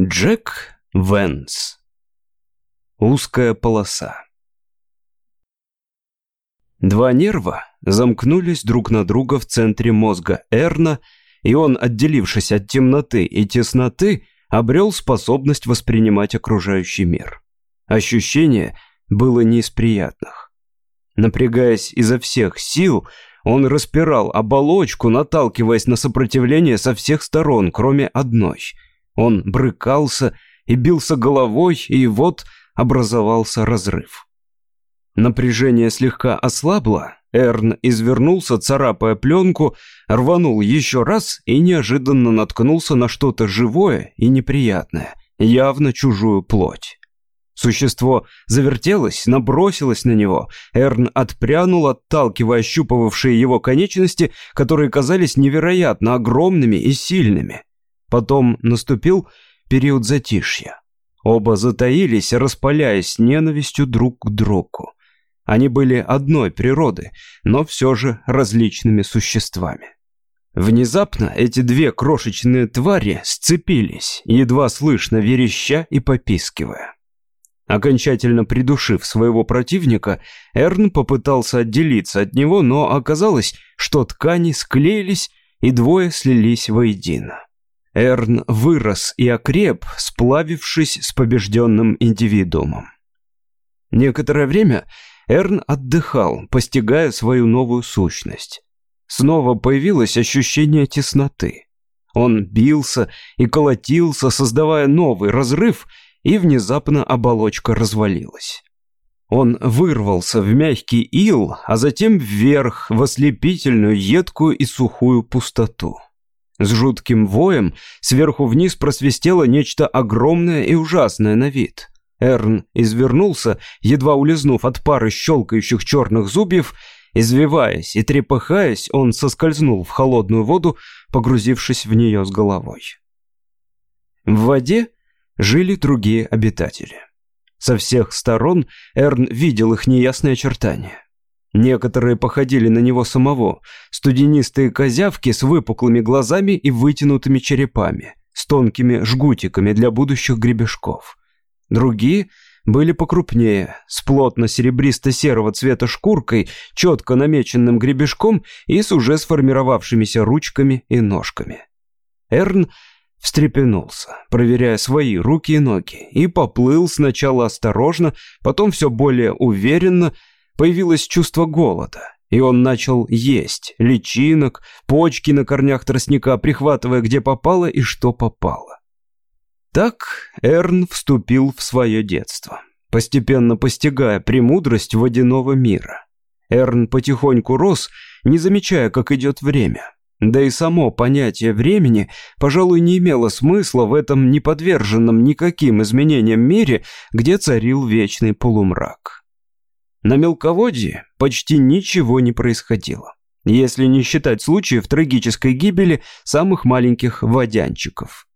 Джек Венс. Узкая полоса. Два нерва замкнулись друг на друга в центре мозга Эрна, и он, отделившись от темноты и тесноты, обрел способность воспринимать окружающий мир. Ощущение было не из приятных. Напрягаясь изо всех сил, он распирал оболочку, наталкиваясь на сопротивление со всех сторон, кроме одной — он брыкался и бился головой, и вот образовался разрыв. Напряжение слегка ослабло, Эрн извернулся, царапая пленку, рванул еще раз и неожиданно наткнулся на что-то живое и неприятное, явно чужую плоть. Существо завертелось, набросилось на него. Эрн отпрянул, отталкивая ощупывавшие его конечности, которые казались невероятно огромными и сильными. Потом наступил период затишья. Оба затаились, распаляясь ненавистью друг к другу. Они были одной природы, но все же различными существами. Внезапно эти две крошечные твари сцепились, едва слышно вереща и попискивая. Окончательно придушив своего противника, Эрн попытался отделиться от него, но оказалось, что ткани склеились, и двое слились воедино. Эрн вырос и окреп, сплавившись с побежденным индивидуумом. Некоторое время Эрн отдыхал, постигая свою новую сущность. Снова появилось ощущение тесноты. Он бился и колотился, создавая новый разрыв, и внезапно оболочка развалилась. Он вырвался в мягкий ил, а затем вверх, в ослепительную, едкую и сухую пустоту. С жутким воем сверху вниз просвистело нечто огромное и ужасное на вид. Эрн извернулся, едва улизнув от пары щелкающих черных зубьев. Извиваясь и трепыхаясь, он соскользнул в холодную воду, погрузившись в нее с головой. В воде жили другие обитатели. Со всех сторон Эрн видел их неясные очертания. Некоторые походили на него самого. Студенистые козявки с выпуклыми глазами и вытянутыми черепами, с тонкими жгутиками для будущих гребешков. Другие были покрупнее, с плотно серебристо-серого цвета шкуркой, четко намеченным гребешком и с уже сформировавшимися ручками и ножками. Эрн встрепенулся, проверяя свои руки и ноги, и поплыл сначала осторожно, потом все более уверенно, появилось чувство голода, и он начал есть личинок, почки на корнях тростника, прихватывая где попало и что попало. Так Эрн вступил в свое детство, постепенно постигая премудрость водяного мира. Эрн потихоньку рос, не замечая, как идет время. Да и само понятие времени, пожалуй, не имело смысла в этом неподверженном никаким изменениям мире, где царил вечный полумрак. На мелководье почти ничего не происходило, если не считать случаев трагической гибели самых маленьких водянчиков.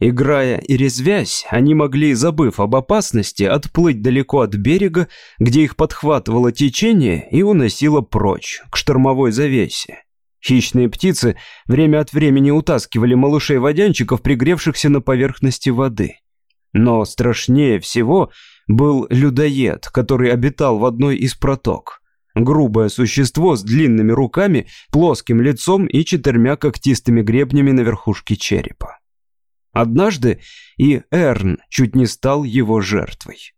Играя и резвясь, они могли, забыв об опасности, отплыть далеко от берега, где их подхватывало течение и уносило прочь, к штормовой завесе. Хищные птицы время от времени утаскивали малышей-водянчиков, пригревшихся на поверхности воды. Но страшнее всего был людоед, который обитал в одной из проток. Грубое существо с длинными руками, плоским лицом и четырьмя когтистыми гребнями на верхушке черепа. Однажды и Эрн чуть не стал его жертвой.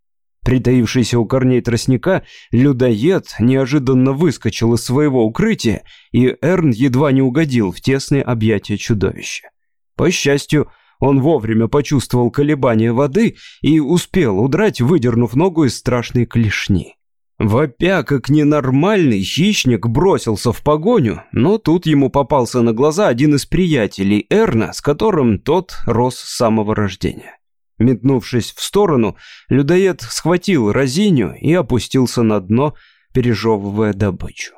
Притаившийся у корней тростника, людоед неожиданно выскочил из своего укрытия, и Эрн едва не угодил в тесные объятия чудовища. По счастью, он вовремя почувствовал колебание воды и успел удрать, выдернув ногу из страшной клешни. Вопя, как ненормальный, хищник бросился в погоню, но тут ему попался на глаза один из приятелей Эрна, с которым тот рос с самого рождения. Метнувшись в сторону, людоед схватил разиню и опустился на дно, пережевывая добычу.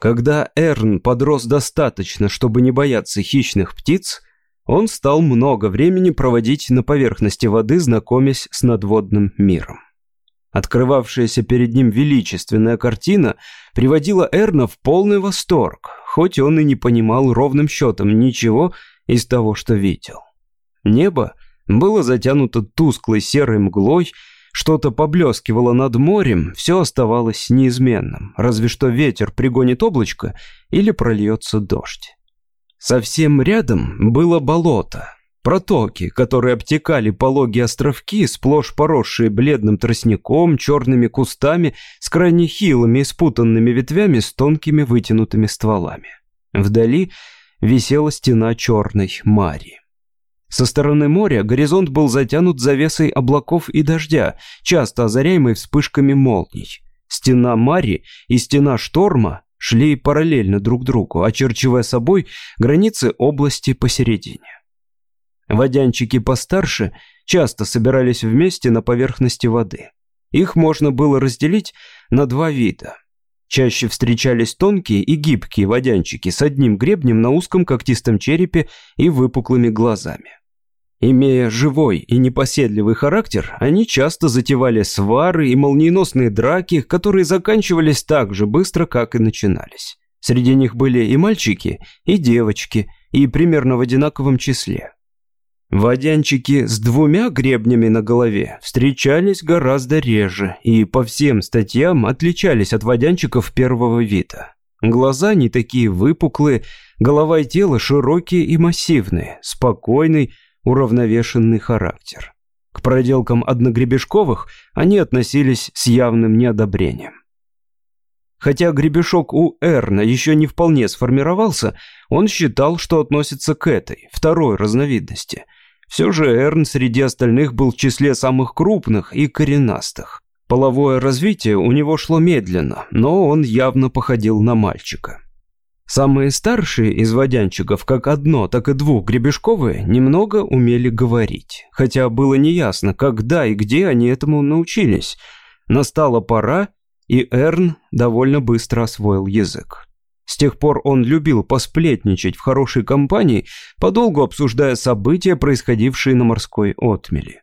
Когда Эрн подрос достаточно, чтобы не бояться хищных птиц, он стал много времени проводить на поверхности воды, знакомясь с надводным миром. Открывавшаяся перед ним величественная картина приводила Эрна в полный восторг, хоть он и не понимал ровным счетом ничего из того, что видел. Небо было затянуто тусклой серой мглой, что-то поблескивало над морем, все оставалось неизменным, разве что ветер пригонит облачко или прольется дождь. Совсем рядом было болото, протоки, которые обтекали пологие островки, сплошь поросшие бледным тростником, черными кустами, с крайне хилыми и спутанными ветвями с тонкими вытянутыми стволами. Вдали висела стена черной мари. Со стороны моря горизонт был затянут завесой облаков и дождя, часто озаряемой вспышками молний. Стена Мари и стена Шторма шли параллельно друг другу, очерчивая собой границы области посередине. Водянчики постарше часто собирались вместе на поверхности воды. Их можно было разделить на два вида. Чаще встречались тонкие и гибкие водянчики с одним гребнем на узком когтистом черепе и выпуклыми глазами. Имея живой и непоседливый характер, они часто затевали свары и молниеносные драки, которые заканчивались так же быстро, как и начинались. Среди них были и мальчики, и девочки, и примерно в одинаковом числе. Водянчики с двумя гребнями на голове встречались гораздо реже и по всем статьям отличались от водянчиков первого вида. Глаза не такие выпуклые, голова и тело широкие и массивные, спокойный, уравновешенный характер. К проделкам одногребешковых они относились с явным неодобрением. Хотя гребешок у Эрна еще не вполне сформировался, он считал, что относится к этой, второй разновидности. Все же Эрн среди остальных был в числе самых крупных и коренастых. Половое развитие у него шло медленно, но он явно походил на мальчика. Самые старшие из водянчиков, как одно, так и двух гребешковые, немного умели говорить. Хотя было неясно, когда и где они этому научились. Настала пора, и Эрн довольно быстро освоил язык. С тех пор он любил посплетничать в хорошей компании, подолгу обсуждая события, происходившие на морской отмели.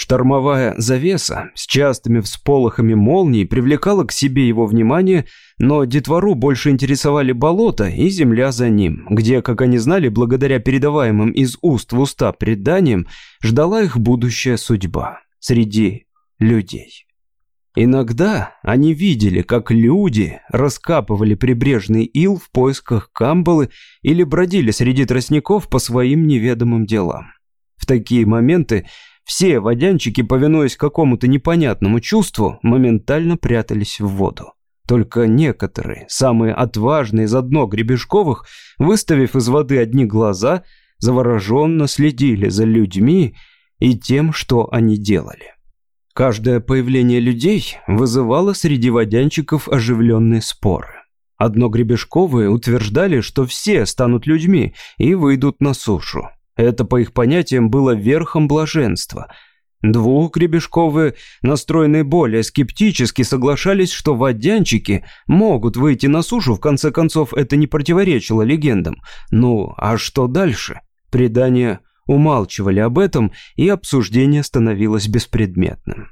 Штормовая завеса с частыми всполохами молний привлекала к себе его внимание, но детвору больше интересовали болото и земля за ним, где, как они знали, благодаря передаваемым из уст в уста преданиям, ждала их будущая судьба среди людей. Иногда они видели, как люди раскапывали прибрежный ил в поисках камбалы или бродили среди тростников по своим неведомым делам. В такие моменты все водянчики, повинуясь какому-то непонятному чувству, моментально прятались в воду. Только некоторые, самые отважные из одно гребешковых, выставив из воды одни глаза, завороженно следили за людьми и тем, что они делали. Каждое появление людей вызывало среди водянчиков оживленные споры. Одно гребешковые утверждали, что все станут людьми и выйдут на сушу. Это, по их понятиям, было верхом блаженства. Двух гребешковые, настроенные более скептически, соглашались, что водянчики могут выйти на сушу, в конце концов, это не противоречило легендам. Ну, а что дальше? Предания умалчивали об этом, и обсуждение становилось беспредметным.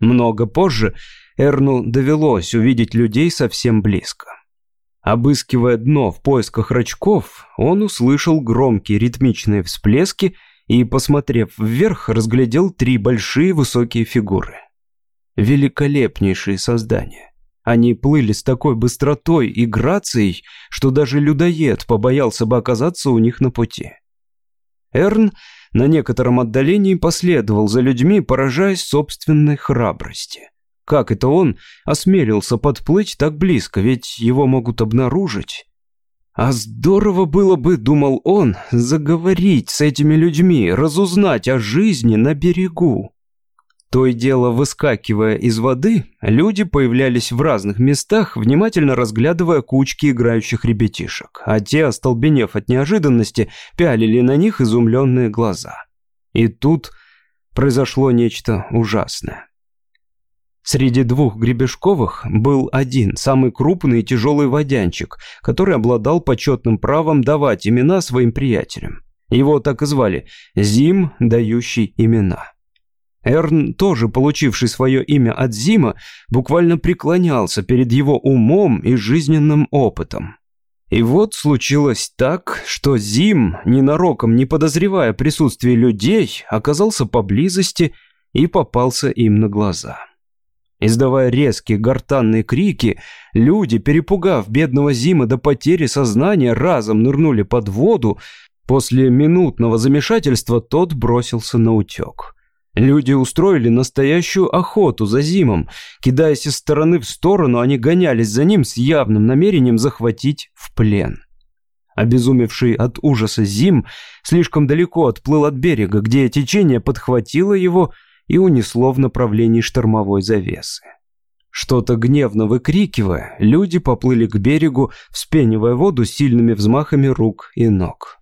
Много позже Эрну довелось увидеть людей совсем близко. Обыскивая дно в поисках рачков, он услышал громкие ритмичные всплески и, посмотрев вверх, разглядел три большие высокие фигуры. Великолепнейшие создания. Они плыли с такой быстротой и грацией, что даже людоед побоялся бы оказаться у них на пути. Эрн на некотором отдалении последовал за людьми, поражаясь собственной храбрости. Как это он осмелился подплыть так близко, ведь его могут обнаружить? А здорово было бы, думал он, заговорить с этими людьми, разузнать о жизни на берегу. То и дело, выскакивая из воды, люди появлялись в разных местах, внимательно разглядывая кучки играющих ребятишек, а те, остолбенев от неожиданности, пялили на них изумленные глаза. И тут произошло нечто ужасное. Среди двух гребешковых был один, самый крупный и тяжелый водянчик, который обладал почетным правом давать имена своим приятелям. Его так и звали «Зим, дающий имена». Эрн, тоже получивший свое имя от Зима, буквально преклонялся перед его умом и жизненным опытом. И вот случилось так, что Зим, ненароком не подозревая присутствие людей, оказался поблизости и попался им на глаза. Издавая резкие гортанные крики, люди, перепугав бедного Зима до потери сознания, разом нырнули под воду. После минутного замешательства тот бросился на утек. Люди устроили настоящую охоту за Зимом. Кидаясь из стороны в сторону, они гонялись за ним с явным намерением захватить в плен. Обезумевший от ужаса Зим слишком далеко отплыл от берега, где течение подхватило его и унесло в направлении штормовой завесы. Что-то гневно выкрикивая, люди поплыли к берегу, вспенивая воду сильными взмахами рук и ног.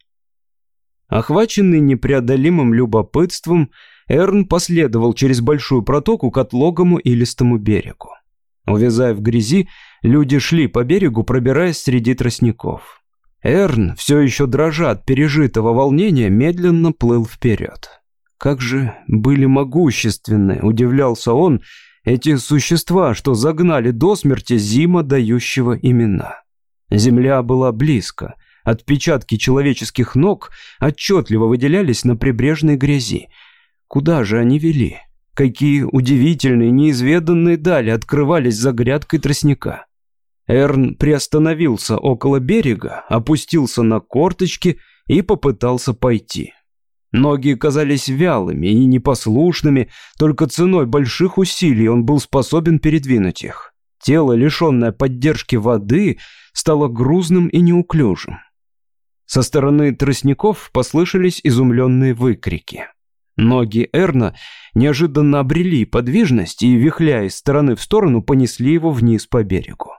Охваченный непреодолимым любопытством, Эрн последовал через большую протоку к отлогому и листому берегу. Увязая в грязи, люди шли по берегу, пробираясь среди тростников. Эрн, все еще дрожа от пережитого волнения, медленно плыл вперед. Как же были могущественны, удивлялся он, эти существа, что загнали до смерти Зима, дающего имена. Земля была близко. Отпечатки человеческих ног отчетливо выделялись на прибрежной грязи. Куда же они вели? Какие удивительные, неизведанные дали открывались за грядкой тростника. Эрн приостановился около берега, опустился на корточки и попытался пойти. Ноги казались вялыми и непослушными, только ценой больших усилий он был способен передвинуть их. Тело, лишенное поддержки воды, стало грузным и неуклюжим. Со стороны тростников послышались изумленные выкрики. Ноги Эрна неожиданно обрели подвижность и, вихляя из стороны в сторону, понесли его вниз по берегу.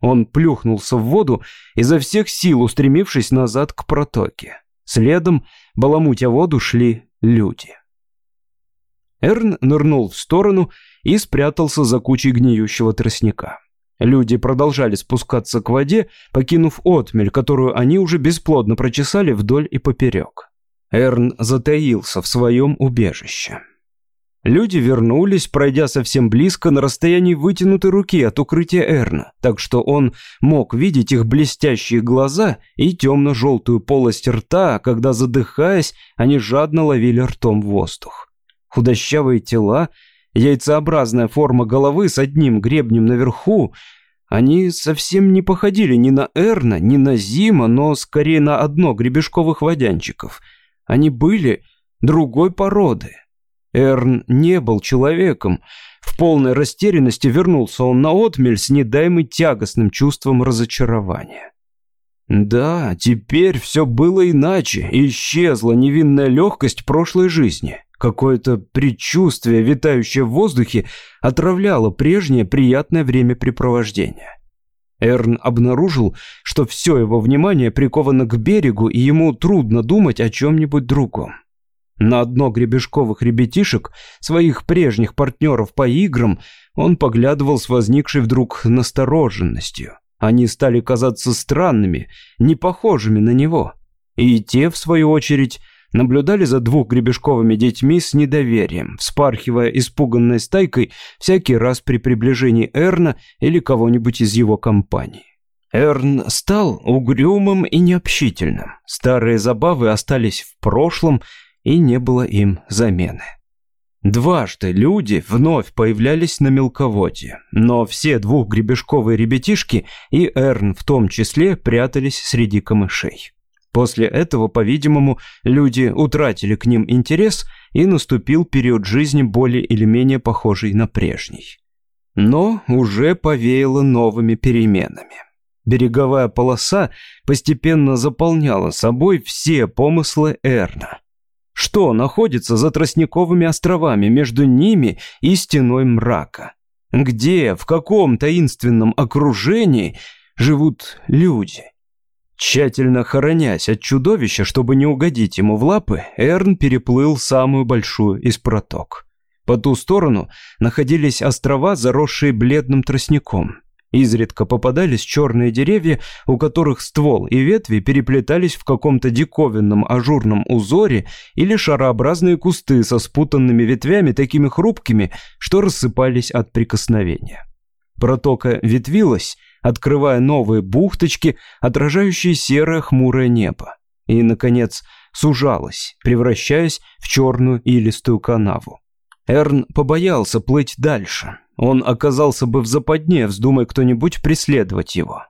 Он плюхнулся в воду, изо всех сил устремившись назад к протоке. Следом, баламутя воду, шли люди. Эрн нырнул в сторону и спрятался за кучей гниющего тростника. Люди продолжали спускаться к воде, покинув отмель, которую они уже бесплодно прочесали вдоль и поперек. Эрн затаился в своем убежище. Люди вернулись, пройдя совсем близко на расстоянии вытянутой руки от укрытия Эрна, так что он мог видеть их блестящие глаза и темно-желтую полость рта, когда, задыхаясь, они жадно ловили ртом воздух. Худощавые тела, яйцеобразная форма головы с одним гребнем наверху, они совсем не походили ни на Эрна, ни на Зима, но скорее на одно гребешковых водянчиков – они были другой породы. Эрн не был человеком. В полной растерянности вернулся он на отмель с недаемой тягостным чувством разочарования. Да, теперь все было иначе. Исчезла невинная легкость прошлой жизни. Какое-то предчувствие, витающее в воздухе, отравляло прежнее приятное времяпрепровождение. Эрн обнаружил, что все его внимание приковано к берегу, и ему трудно думать о чем-нибудь другом. На одно гребешковых ребятишек, своих прежних партнеров по играм, он поглядывал с возникшей вдруг настороженностью. Они стали казаться странными, не похожими на него. И те, в свою очередь, наблюдали за двух гребешковыми детьми с недоверием, вспархивая испуганной стайкой всякий раз при приближении Эрна или кого-нибудь из его компании. Эрн стал угрюмым и необщительным. Старые забавы остались в прошлом, и не было им замены. Дважды люди вновь появлялись на мелководье, но все двухгребешковые ребятишки и Эрн в том числе прятались среди камышей. После этого, по-видимому, люди утратили к ним интерес, и наступил период жизни более или менее похожий на прежний. Но уже повеяло новыми переменами. Береговая полоса постепенно заполняла собой все помыслы Эрна. Что находится за тростниковыми островами между ними и стеной мрака? Где, в каком таинственном окружении живут люди? Тщательно хоронясь от чудовища, чтобы не угодить ему в лапы, Эрн переплыл самую большую из проток. По ту сторону находились острова, заросшие бледным тростником. Изредка попадались черные деревья, у которых ствол и ветви переплетались в каком-то диковинном ажурном узоре или шарообразные кусты со спутанными ветвями такими хрупкими, что рассыпались от прикосновения. Протока ветвилась, открывая новые бухточки, отражающие серое хмурое небо. И, наконец, сужалась, превращаясь в черную илистую канаву. Эрн побоялся плыть дальше. Он оказался бы в западне, вздумай кто-нибудь преследовать его.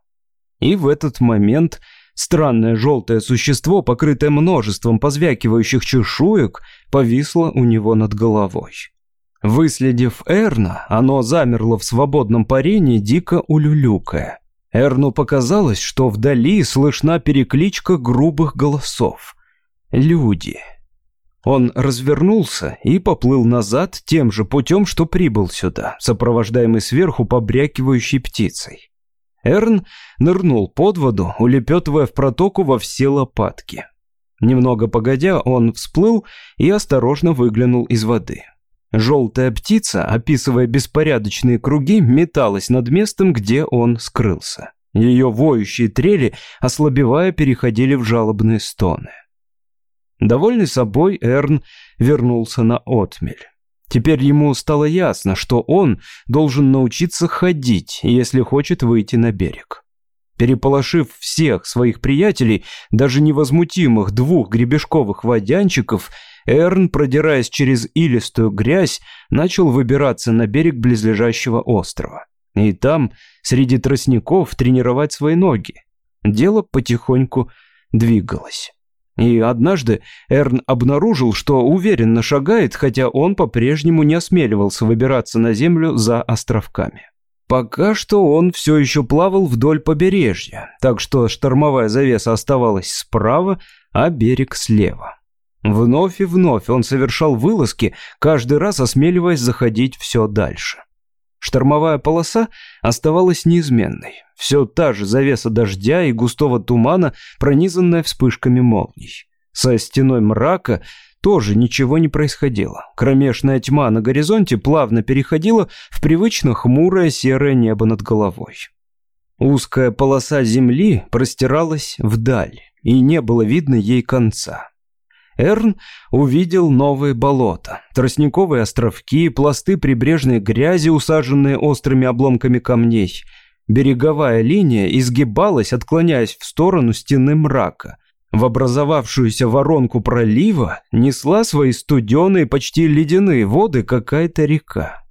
И в этот момент странное желтое существо, покрытое множеством позвякивающих чешуек, повисло у него над головой. Выследив Эрна, оно замерло в свободном парении, дико улюлюкая. Эрну показалось, что вдали слышна перекличка грубых голосов. «Люди». Он развернулся и поплыл назад тем же путем, что прибыл сюда, сопровождаемый сверху побрякивающей птицей. Эрн нырнул под воду, улепетывая в протоку во все лопатки. Немного погодя, он всплыл и осторожно выглянул из воды. Желтая птица, описывая беспорядочные круги, металась над местом, где он скрылся. Ее воющие трели, ослабевая, переходили в жалобные стоны. Довольный собой, Эрн вернулся на отмель. Теперь ему стало ясно, что он должен научиться ходить, если хочет выйти на берег. Переполошив всех своих приятелей, даже невозмутимых двух гребешковых водянчиков, Эрн, продираясь через илистую грязь, начал выбираться на берег близлежащего острова. И там, среди тростников, тренировать свои ноги. Дело потихоньку двигалось. И однажды Эрн обнаружил, что уверенно шагает, хотя он по-прежнему не осмеливался выбираться на землю за островками. Пока что он все еще плавал вдоль побережья, так что штормовая завеса оставалась справа, а берег слева. Вновь и вновь он совершал вылазки, каждый раз осмеливаясь заходить все дальше. Штормовая полоса оставалась неизменной. Все та же завеса дождя и густого тумана, пронизанная вспышками молний. Со стеной мрака тоже ничего не происходило. Кромешная тьма на горизонте плавно переходила в привычно хмурое серое небо над головой. Узкая полоса земли простиралась вдаль, и не было видно ей конца. Эрн увидел новые болота, тростниковые островки, пласты прибрежной грязи, усаженные острыми обломками камней. Береговая линия изгибалась, отклоняясь в сторону стены мрака. В образовавшуюся воронку пролива несла свои студеные, почти ледяные воды какая-то река.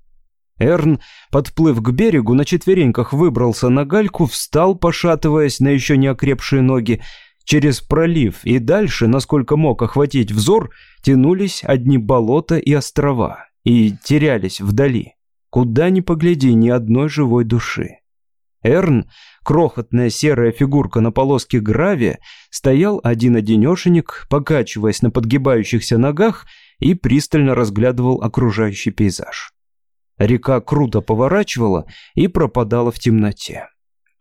Эрн, подплыв к берегу, на четвереньках выбрался на гальку, встал, пошатываясь на еще не окрепшие ноги, Через пролив и дальше, насколько мог охватить взор, тянулись одни болота и острова, и терялись вдали. Куда ни погляди, ни одной живой души. Эрн, крохотная серая фигурка на полоске гравия, стоял один-одинешенек, покачиваясь на подгибающихся ногах и пристально разглядывал окружающий пейзаж. Река круто поворачивала и пропадала в темноте.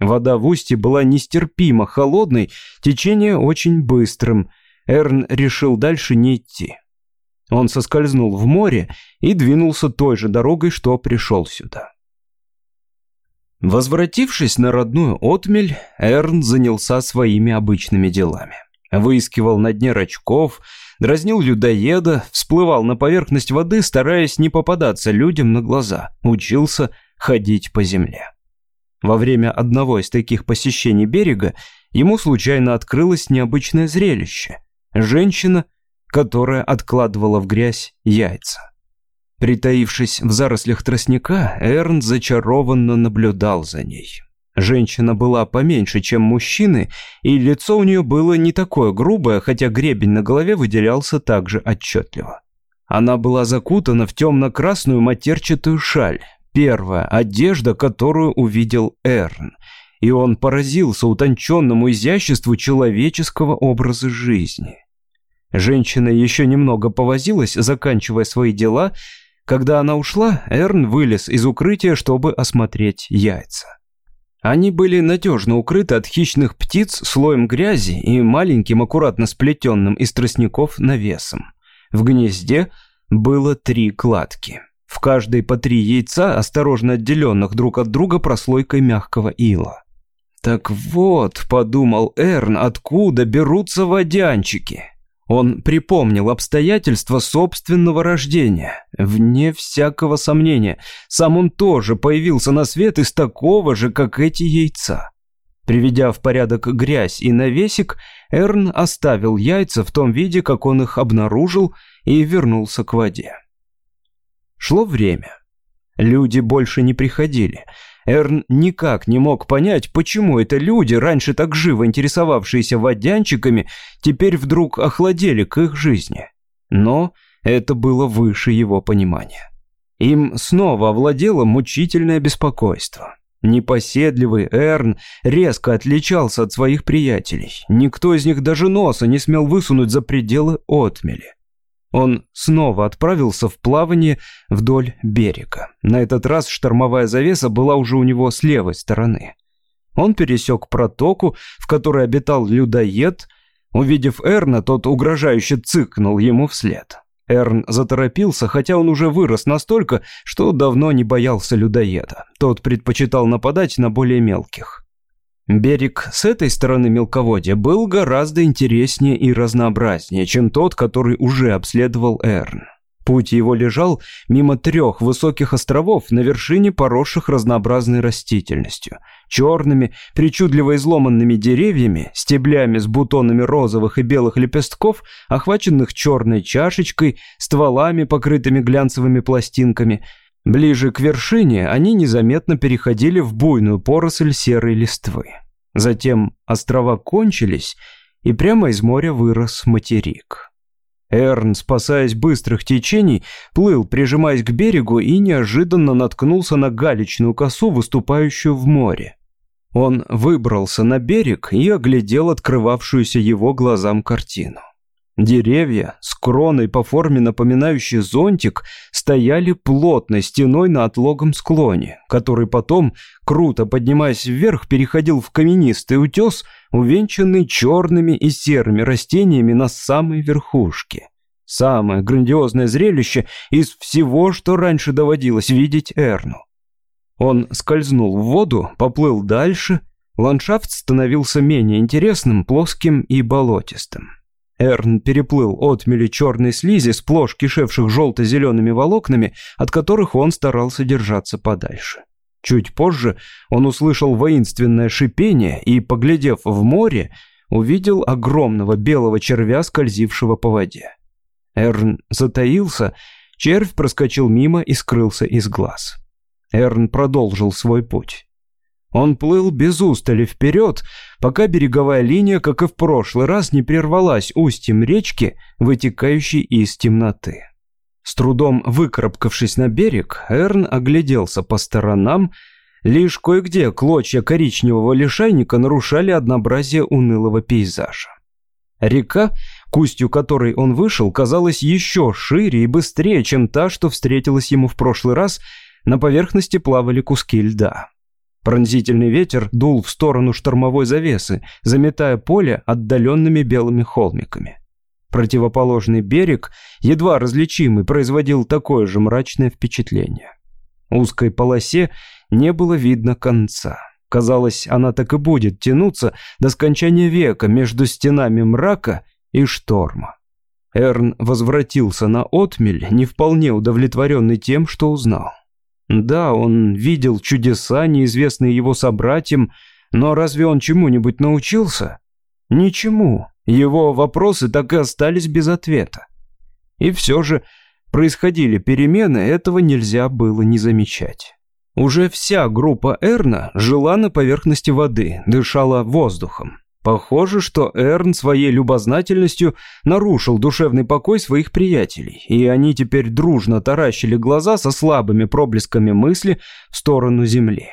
Вода в устье была нестерпимо холодной, течение очень быстрым. Эрн решил дальше не идти. Он соскользнул в море и двинулся той же дорогой, что пришел сюда. Возвратившись на родную отмель, Эрн занялся своими обычными делами. Выискивал на дне рачков, дразнил людоеда, всплывал на поверхность воды, стараясь не попадаться людям на глаза, учился ходить по земле. Во время одного из таких посещений берега ему случайно открылось необычное зрелище. Женщина, которая откладывала в грязь яйца. Притаившись в зарослях тростника, Эрн зачарованно наблюдал за ней. Женщина была поменьше, чем мужчины, и лицо у нее было не такое грубое, хотя гребень на голове выделялся также отчетливо. Она была закутана в темно-красную матерчатую шаль, первая одежда, которую увидел Эрн, и он поразился утонченному изяществу человеческого образа жизни. Женщина еще немного повозилась, заканчивая свои дела. Когда она ушла, Эрн вылез из укрытия, чтобы осмотреть яйца. Они были надежно укрыты от хищных птиц слоем грязи и маленьким аккуратно сплетенным из тростников навесом. В гнезде было три кладки. Каждой по три яйца, осторожно отделенных друг от друга прослойкой мягкого ила. «Так вот», — подумал Эрн, — «откуда берутся водянчики?» Он припомнил обстоятельства собственного рождения. Вне всякого сомнения, сам он тоже появился на свет из такого же, как эти яйца. Приведя в порядок грязь и навесик, Эрн оставил яйца в том виде, как он их обнаружил, и вернулся к воде. Шло время. Люди больше не приходили. Эрн никак не мог понять, почему это люди, раньше так живо интересовавшиеся водянчиками, теперь вдруг охладели к их жизни. Но это было выше его понимания. Им снова овладело мучительное беспокойство. Непоседливый Эрн резко отличался от своих приятелей. Никто из них даже носа не смел высунуть за пределы отмели. Он снова отправился в плавание вдоль берега. На этот раз штормовая завеса была уже у него с левой стороны. Он пересек протоку, в которой обитал людоед. Увидев Эрна, тот угрожающе цыкнул ему вслед. Эрн заторопился, хотя он уже вырос настолько, что давно не боялся людоеда. Тот предпочитал нападать на более мелких. Берег с этой стороны мелководья был гораздо интереснее и разнообразнее, чем тот, который уже обследовал Эрн. Путь его лежал мимо трех высоких островов на вершине поросших разнообразной растительностью. Черными, причудливо изломанными деревьями, стеблями с бутонами розовых и белых лепестков, охваченных черной чашечкой, стволами, покрытыми глянцевыми пластинками – Ближе к вершине они незаметно переходили в буйную поросль серой листвы. Затем острова кончились, и прямо из моря вырос материк. Эрн, спасаясь быстрых течений, плыл, прижимаясь к берегу, и неожиданно наткнулся на галечную косу, выступающую в море. Он выбрался на берег и оглядел открывавшуюся его глазам картину. Деревья с кроной по форме напоминающей зонтик стояли плотной стеной на отлогом склоне, который потом, круто поднимаясь вверх, переходил в каменистый утес, увенчанный черными и серыми растениями на самой верхушке. Самое грандиозное зрелище из всего, что раньше доводилось видеть Эрну. Он скользнул в воду, поплыл дальше, ландшафт становился менее интересным, плоским и болотистым. Эрн переплыл отмели черной слизи, сплошь кишевших желто-зелеными волокнами, от которых он старался держаться подальше. Чуть позже он услышал воинственное шипение и, поглядев в море, увидел огромного белого червя, скользившего по воде. Эрн затаился, червь проскочил мимо и скрылся из глаз. Эрн продолжил свой путь. Он плыл без устали вперед, пока береговая линия, как и в прошлый раз, не прервалась устьем речки, вытекающей из темноты. С трудом выкарабкавшись на берег, Эрн огляделся по сторонам, лишь кое-где клочья коричневого лишайника нарушали однообразие унылого пейзажа. Река, к устью которой он вышел, казалась еще шире и быстрее, чем та, что встретилась ему в прошлый раз, на поверхности плавали куски льда. Пронзительный ветер дул в сторону штормовой завесы, заметая поле отдаленными белыми холмиками. Противоположный берег, едва различимый, производил такое же мрачное впечатление. Узкой полосе не было видно конца. Казалось, она так и будет тянуться до скончания века между стенами мрака и шторма. Эрн возвратился на отмель, не вполне удовлетворенный тем, что узнал. Да, он видел чудеса, неизвестные его собратьям, но разве он чему-нибудь научился? Ничему. Его вопросы так и остались без ответа. И все же происходили перемены, этого нельзя было не замечать. Уже вся группа Эрна жила на поверхности воды, дышала воздухом. Похоже, что Эрн своей любознательностью нарушил душевный покой своих приятелей, и они теперь дружно таращили глаза со слабыми проблесками мысли в сторону земли.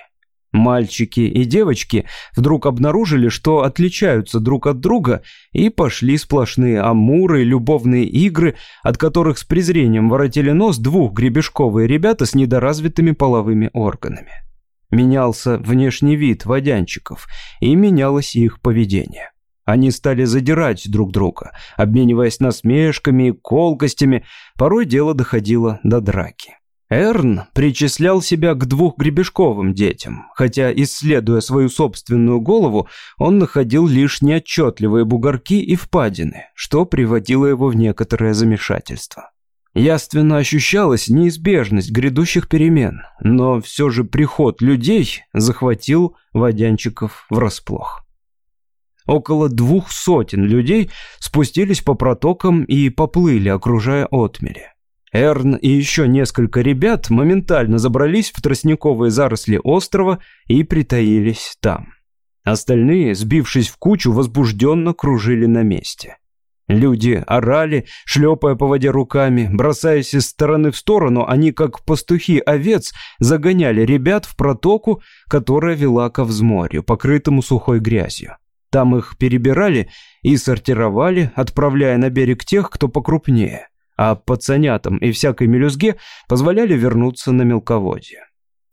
Мальчики и девочки вдруг обнаружили, что отличаются друг от друга, и пошли сплошные амуры, любовные игры, от которых с презрением воротили нос двух гребешковые ребята с недоразвитыми половыми органами. Менялся внешний вид водянчиков, и менялось их поведение. Они стали задирать друг друга, обмениваясь насмешками и колкостями, порой дело доходило до драки. Эрн причислял себя к двухгребешковым детям, хотя, исследуя свою собственную голову, он находил лишь неотчетливые бугорки и впадины, что приводило его в некоторое замешательство. Яственно ощущалась неизбежность грядущих перемен, но все же приход людей захватил водянчиков врасплох. Около двух сотен людей спустились по протокам и поплыли, окружая отмели. Эрн и еще несколько ребят моментально забрались в тростниковые заросли острова и притаились там. Остальные, сбившись в кучу, возбужденно кружили на месте. Люди орали, шлепая по воде руками, бросаясь из стороны в сторону, они, как пастухи овец, загоняли ребят в протоку, которая вела ко взморью, покрытому сухой грязью. Там их перебирали и сортировали, отправляя на берег тех, кто покрупнее а пацанятам и всякой мелюзге позволяли вернуться на мелководье.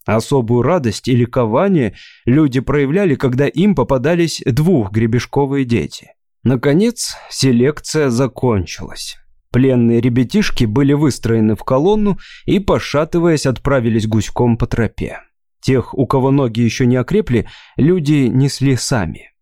Особую радость и ликование люди проявляли, когда им попадались двухгребешковые дети. Наконец, селекция закончилась. Пленные ребятишки были выстроены в колонну и, пошатываясь, отправились гуськом по тропе. Тех, у кого ноги еще не окрепли, люди несли сами.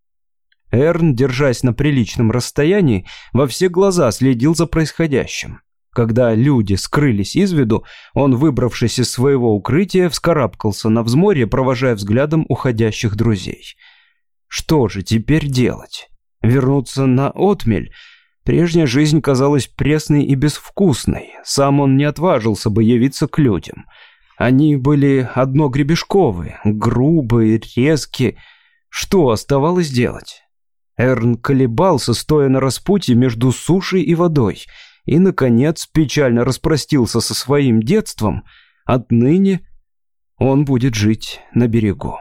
Эрн, держась на приличном расстоянии, во все глаза следил за происходящим. Когда люди скрылись из виду, он, выбравшись из своего укрытия, вскарабкался на взморье, провожая взглядом уходящих друзей. Что же теперь делать? Вернуться на отмель? Прежняя жизнь казалась пресной и безвкусной. Сам он не отважился бы явиться к людям. Они были одно гребешковые, грубые, резкие. Что оставалось делать? Эрн колебался, стоя на распутье между сушей и водой — и, наконец, печально распростился со своим детством, отныне он будет жить на берегу.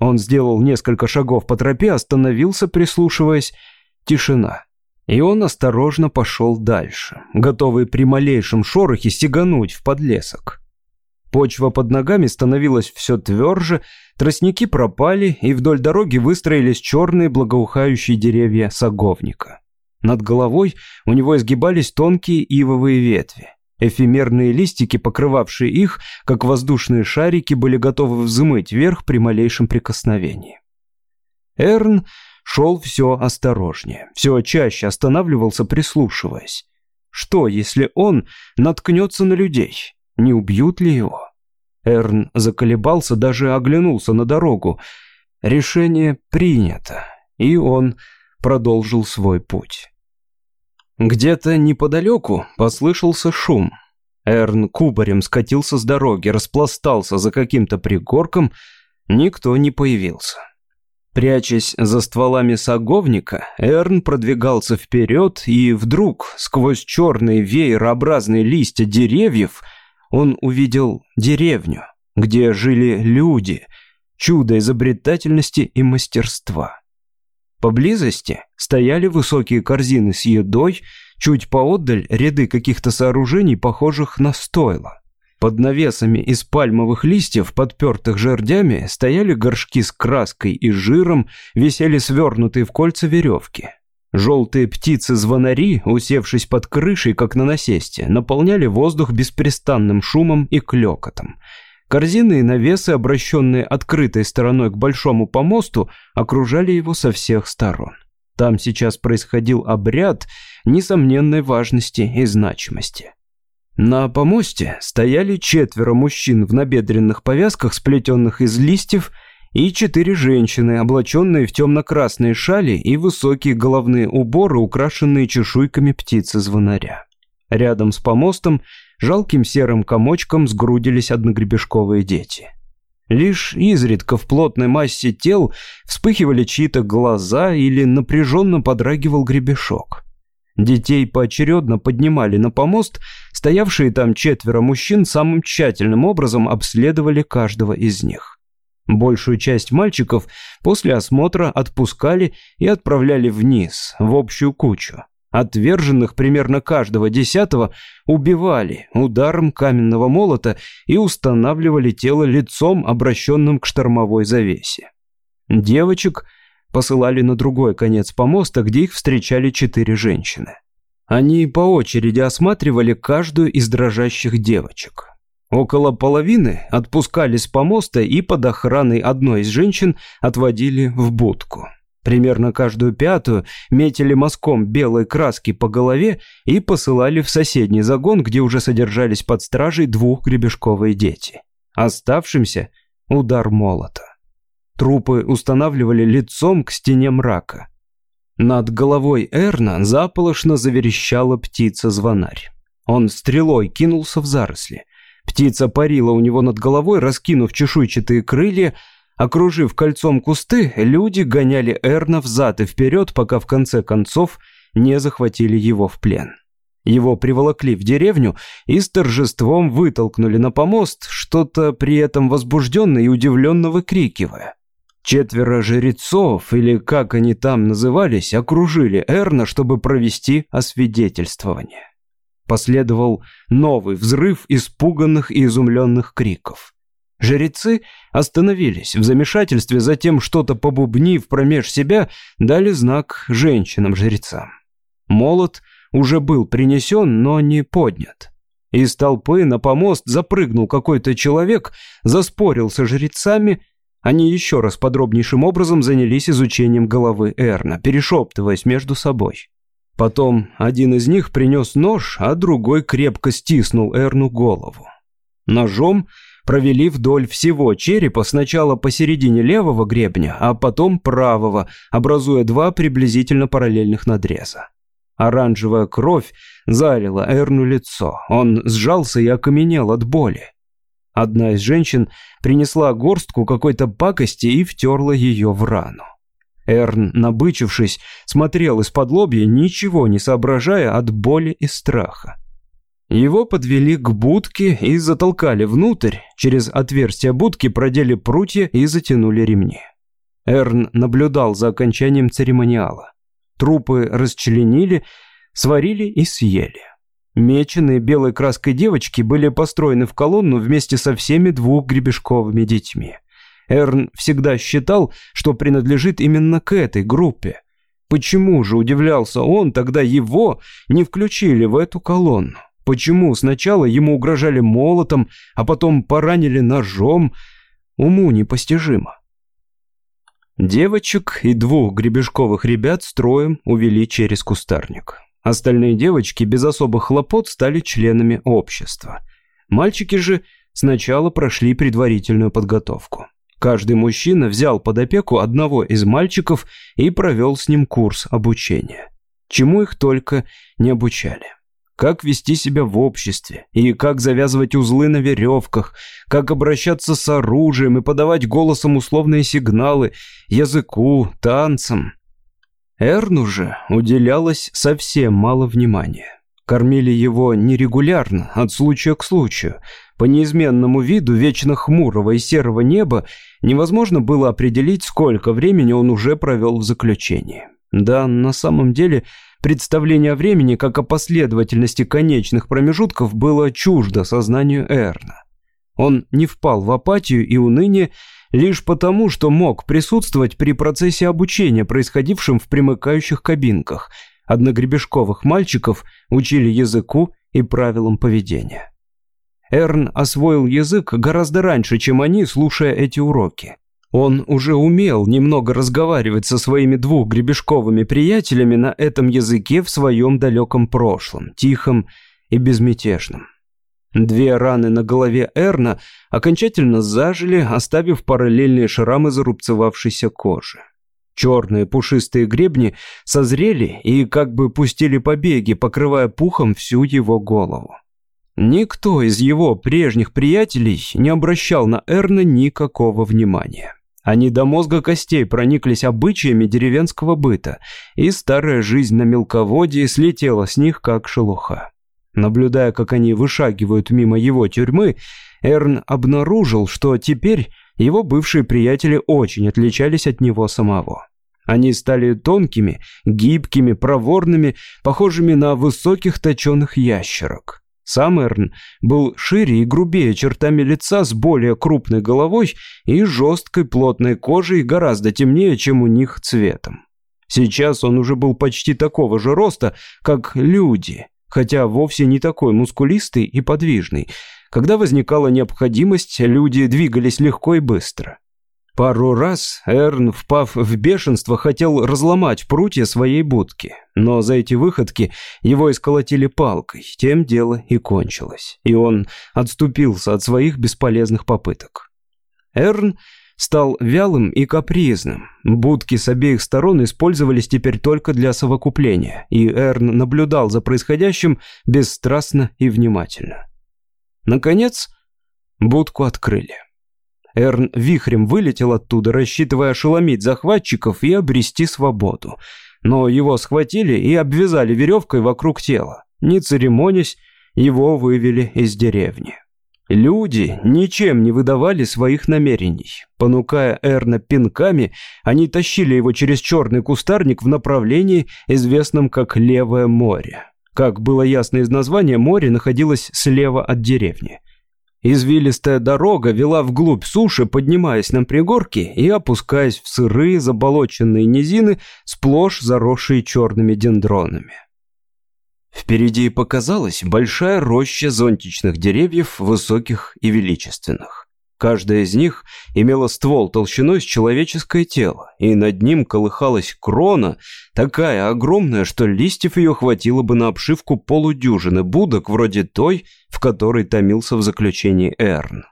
Он сделал несколько шагов по тропе, остановился, прислушиваясь. Тишина. И он осторожно пошел дальше, готовый при малейшем шорохе стегануть в подлесок. Почва под ногами становилась все тверже, тростники пропали, и вдоль дороги выстроились черные благоухающие деревья саговника. Над головой у него изгибались тонкие ивовые ветви. Эфемерные листики, покрывавшие их, как воздушные шарики, были готовы взмыть вверх при малейшем прикосновении. Эрн шел все осторожнее, все чаще останавливался, прислушиваясь. Что, если он наткнется на людей? Не убьют ли его? Эрн заколебался, даже оглянулся на дорогу. Решение принято, и он продолжил свой путь. Где-то неподалеку послышался шум. Эрн кубарем скатился с дороги, распластался за каким-то пригорком, никто не появился. Прячась за стволами саговника, Эрн продвигался вперед, и вдруг, сквозь черные веерообразные листья деревьев, он увидел деревню, где жили люди, чудо изобретательности и мастерства. Поблизости стояли высокие корзины с едой, чуть поотдаль ряды каких-то сооружений, похожих на стойла. Под навесами из пальмовых листьев, подпертых жердями, стояли горшки с краской и жиром, висели свернутые в кольца веревки. Желтые птицы-звонари, усевшись под крышей, как на насесте, наполняли воздух беспрестанным шумом и клекотом. Корзины и навесы, обращенные открытой стороной к большому помосту, окружали его со всех сторон. Там сейчас происходил обряд несомненной важности и значимости. На помосте стояли четверо мужчин в набедренных повязках, сплетенных из листьев, и четыре женщины, облаченные в темно-красные шали и высокие головные уборы, украшенные чешуйками птицы-звонаря. Рядом с помостом жалким серым комочком сгрудились одногребешковые дети. Лишь изредка в плотной массе тел вспыхивали чьи-то глаза или напряженно подрагивал гребешок. Детей поочередно поднимали на помост, стоявшие там четверо мужчин самым тщательным образом обследовали каждого из них. Большую часть мальчиков после осмотра отпускали и отправляли вниз, в общую кучу. Отверженных примерно каждого десятого убивали ударом каменного молота и устанавливали тело лицом, обращенным к штормовой завесе. Девочек посылали на другой конец помоста, где их встречали четыре женщины. Они по очереди осматривали каждую из дрожащих девочек. Около половины отпускали с помоста и под охраной одной из женщин отводили в будку. Примерно каждую пятую метили мазком белой краски по голове и посылали в соседний загон, где уже содержались под стражей двухгребешковые дети. Оставшимся удар молота. Трупы устанавливали лицом к стене мрака. Над головой Эрна заполошно заверещала птица-звонарь. Он стрелой кинулся в заросли. Птица парила у него над головой, раскинув чешуйчатые крылья. Окружив кольцом кусты, люди гоняли Эрна взад и вперед, пока в конце концов не захватили его в плен. Его приволокли в деревню и с торжеством вытолкнули на помост, что-то при этом возбужденно и удивленно выкрикивая. Четверо жрецов, или как они там назывались, окружили Эрна, чтобы провести освидетельствование. Последовал новый взрыв испуганных и изумленных криков. Жрецы остановились в замешательстве, затем что-то побубнив промеж себя, дали знак женщинам-жрецам. Молот уже был принесен, но не поднят. Из толпы на помост запрыгнул какой-то человек, заспорил со жрецами. Они еще раз подробнейшим образом занялись изучением головы Эрна, перешептываясь между собой. Потом один из них принес нож, а другой крепко стиснул Эрну голову. Ножом провели вдоль всего черепа сначала посередине левого гребня, а потом правого, образуя два приблизительно параллельных надреза. Оранжевая кровь залила Эрну лицо. Он сжался и окаменел от боли. Одна из женщин принесла горстку какой-то пакости и втерла ее в рану. Эрн, набычившись, смотрел из-под лобья, ничего не соображая от боли и страха. Его подвели к будке и затолкали внутрь, через отверстие будки продели прутья и затянули ремни. Эрн наблюдал за окончанием церемониала. Трупы расчленили, сварили и съели. Меченые белой краской девочки были построены в колонну вместе со всеми двухгребешковыми детьми. Эрн всегда считал, что принадлежит именно к этой группе. Почему же, удивлялся он, тогда его не включили в эту колонну? Почему сначала ему угрожали молотом, а потом поранили ножом? Уму непостижимо. Девочек и двух гребешковых ребят строем увели через кустарник. Остальные девочки без особых хлопот стали членами общества. Мальчики же сначала прошли предварительную подготовку. Каждый мужчина взял под опеку одного из мальчиков и провел с ним курс обучения. Чему их только не обучали. Как вести себя в обществе, и как завязывать узлы на веревках, как обращаться с оружием и подавать голосом условные сигналы, языку, танцам. Эрну же уделялось совсем мало внимания. Кормили его нерегулярно, от случая к случаю. По неизменному виду вечно хмурого и серого неба невозможно было определить, сколько времени он уже провел в заключении. Да, на самом деле, представление о времени как о последовательности конечных промежутков было чуждо сознанию Эрна. Он не впал в апатию и уныние лишь потому, что мог присутствовать при процессе обучения, происходившем в примыкающих кабинках – одногребешковых мальчиков учили языку и правилам поведения. Эрн освоил язык гораздо раньше, чем они, слушая эти уроки. Он уже умел немного разговаривать со своими двухгребешковыми приятелями на этом языке в своем далеком прошлом, тихом и безмятежном. Две раны на голове Эрна окончательно зажили, оставив параллельные шрамы зарубцевавшейся кожи. Черные пушистые гребни созрели и как бы пустили побеги, покрывая пухом всю его голову. Никто из его прежних приятелей не обращал на Эрна никакого внимания. Они до мозга костей прониклись обычаями деревенского быта, и старая жизнь на мелководье слетела с них как шелуха. Наблюдая, как они вышагивают мимо его тюрьмы, Эрн обнаружил, что теперь его бывшие приятели очень отличались от него самого. Они стали тонкими, гибкими, проворными, похожими на высоких точеных ящерок. Сам Эрн был шире и грубее чертами лица с более крупной головой и жесткой плотной кожей гораздо темнее, чем у них цветом. Сейчас он уже был почти такого же роста, как люди, хотя вовсе не такой мускулистый и подвижный. Когда возникала необходимость, люди двигались легко и быстро. Пару раз Эрн, впав в бешенство, хотел разломать прутья своей будки, но за эти выходки его исколотили палкой, тем дело и кончилось, и он отступился от своих бесполезных попыток. Эрн стал вялым и капризным. Будки с обеих сторон использовались теперь только для совокупления, и Эрн наблюдал за происходящим бесстрастно и внимательно. Наконец, будку открыли. Эрн вихрем вылетел оттуда, рассчитывая ошеломить захватчиков и обрести свободу. Но его схватили и обвязали веревкой вокруг тела. Не церемонясь, его вывели из деревни. Люди ничем не выдавали своих намерений. Понукая Эрна пинками, они тащили его через черный кустарник в направлении, известном как Левое море. Как было ясно из названия, море находилось слева от деревни. Извилистая дорога вела вглубь суши, поднимаясь на пригорки и опускаясь в сырые заболоченные низины, сплошь заросшие черными дендронами. Впереди показалась большая роща зонтичных деревьев, высоких и величественных. Каждая из них имела ствол толщиной с человеческое тело, и над ним колыхалась крона, такая огромная, что листьев ее хватило бы на обшивку полудюжины будок, вроде той, в которой томился в заключении Эрн.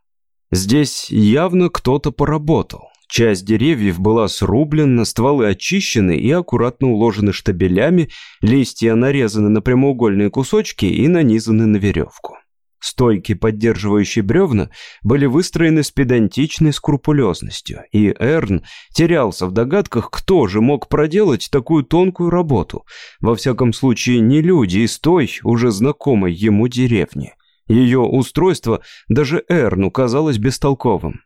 Здесь явно кто-то поработал. Часть деревьев была срублена, стволы очищены и аккуратно уложены штабелями, листья нарезаны на прямоугольные кусочки и нанизаны на веревку. Стойки, поддерживающие бревна, были выстроены с педантичной скрупулезностью, и Эрн терялся в догадках, кто же мог проделать такую тонкую работу. Во всяком случае, не люди из той, уже знакомой ему деревни. Ее устройство даже Эрну казалось бестолковым.